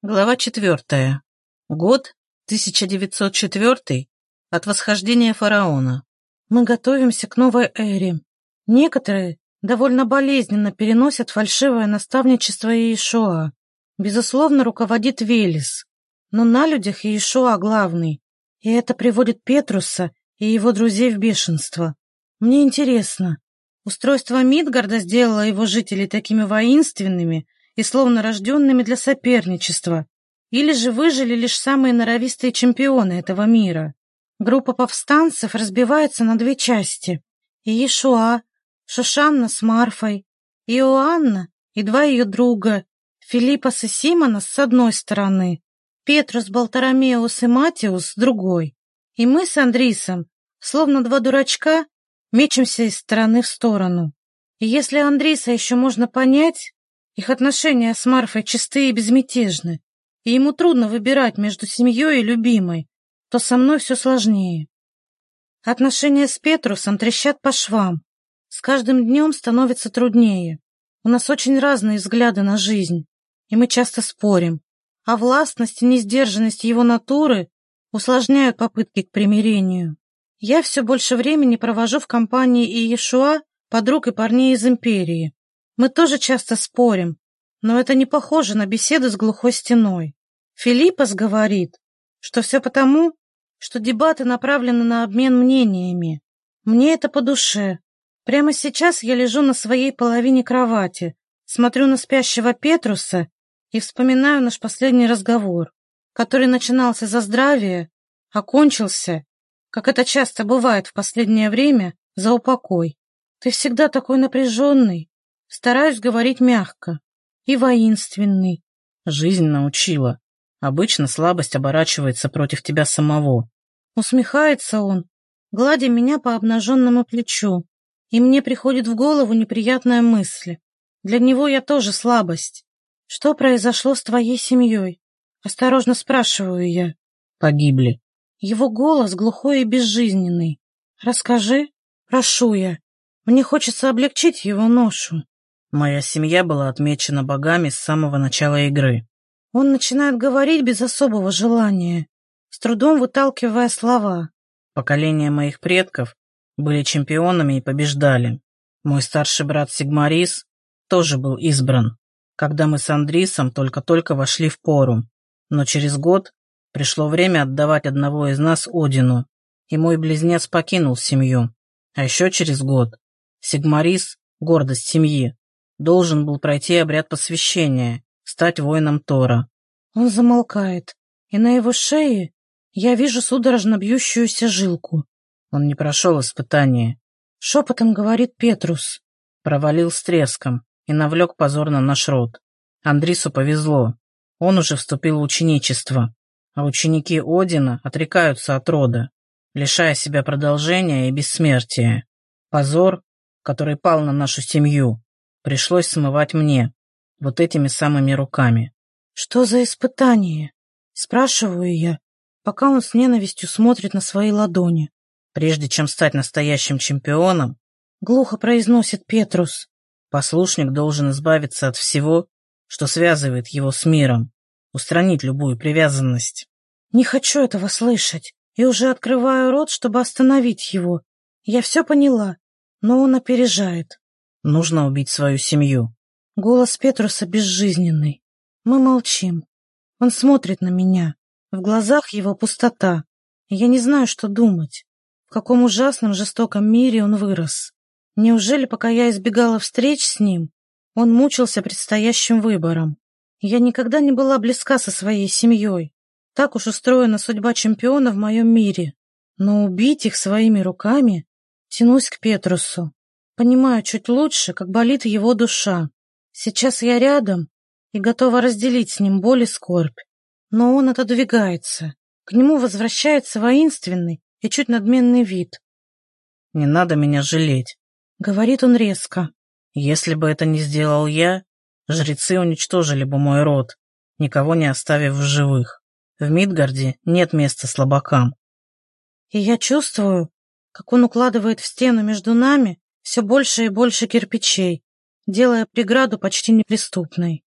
Глава четвертая. Год 1904 от восхождения фараона. Мы готовимся к новой эре. Некоторые довольно болезненно переносят фальшивое наставничество Иешуа. Безусловно, руководит Велес. Но на людях Иешуа главный. И это приводит Петруса и его друзей в бешенство. Мне интересно, устройство Мидгарда сделало его жителей такими воинственными, и словно рожденными для соперничества, или же выжили лишь самые норовистые чемпионы этого мира. Группа повстанцев разбивается на две части. Иешуа, Шушанна с Марфой, Иоанна и два ее друга, Филиппос и Симонос с одной стороны, Петрус, Балтаромеус и Матиус с другой. И мы с Андрисом, словно два дурачка, мечемся из стороны в сторону. И если Андриса еще можно понять, их отношения с Марфой чистые и безмятежны, и ему трудно выбирать между семьей и любимой, то со мной все сложнее. Отношения с Петрусом трещат по швам. С каждым днем становится труднее. У нас очень разные взгляды на жизнь, и мы часто спорим. А властность и несдержанность его натуры усложняют попытки к примирению. Я все больше времени провожу в компании Иешуа, подруг и парней из империи. Мы тоже часто спорим, но это не похоже на беседы с глухой стеной. Филиппос говорит, что все потому, что дебаты направлены на обмен мнениями. Мне это по душе. Прямо сейчас я лежу на своей половине кровати, смотрю на спящего Петруса и вспоминаю наш последний разговор, который начинался за здравие, окончился, как это часто бывает в последнее время, за упокой. Ты всегда такой напряженный, Стараюсь говорить мягко и воинственный. Жизнь научила. Обычно слабость оборачивается против тебя самого. Усмехается он, гладя меня по обнаженному плечу. И мне приходит в голову неприятная мысль. Для него я тоже слабость. Что произошло с твоей семьей? Осторожно спрашиваю я. Погибли. Его голос глухой и безжизненный. Расскажи, прошу я. Мне хочется облегчить его ношу. Моя семья была отмечена богами с самого начала игры. Он начинает говорить без особого желания, с трудом выталкивая слова. Поколения моих предков были чемпионами и побеждали. Мой старший брат Сигмарис тоже был избран, когда мы с Андрисом только-только вошли в пору. Но через год пришло время отдавать одного из нас Одину, и мой близнец покинул семью. А еще через год Сигмарис, гордость семьи, должен был пройти обряд посвящения, стать воином Тора. Он замолкает, и на его шее я вижу судорожно бьющуюся жилку. Он не прошел испытание. Шепотом говорит Петрус. Провалил с треском и навлек позор на наш род. Андрису повезло. Он уже вступил в ученичество, а ученики Одина отрекаются от рода, лишая себя продолжения и бессмертия. Позор, который пал на нашу семью, пришлось смывать мне, вот этими самыми руками. «Что за испытание?» — спрашиваю я, пока он с ненавистью смотрит на свои ладони. «Прежде чем стать настоящим чемпионом», — глухо произносит Петрус, «послушник должен избавиться от всего, что связывает его с миром, устранить любую привязанность». «Не хочу этого слышать, и уже открываю рот, чтобы остановить его. Я все поняла, но он опережает. Нужно убить свою семью. Голос Петруса безжизненный. Мы молчим. Он смотрит на меня. В глазах его пустота. Я не знаю, что думать. В каком ужасном, жестоком мире он вырос. Неужели, пока я избегала встреч с ним, он мучился предстоящим выбором? Я никогда не была близка со своей семьей. Так уж устроена судьба чемпиона в моем мире. Но убить их своими руками тянусь к Петрусу. Понимаю чуть лучше, как болит его душа. Сейчас я рядом и готова разделить с ним боль и скорбь. Но он отодвигается. К нему возвращается воинственный и чуть надменный вид. «Не надо меня жалеть», — говорит он резко. «Если бы это не сделал я, жрецы уничтожили бы мой род, никого не оставив в живых. В Мидгарде нет места слабакам». И я чувствую, как он укладывает в стену между нами все больше и больше кирпичей, делая преграду почти неприступной.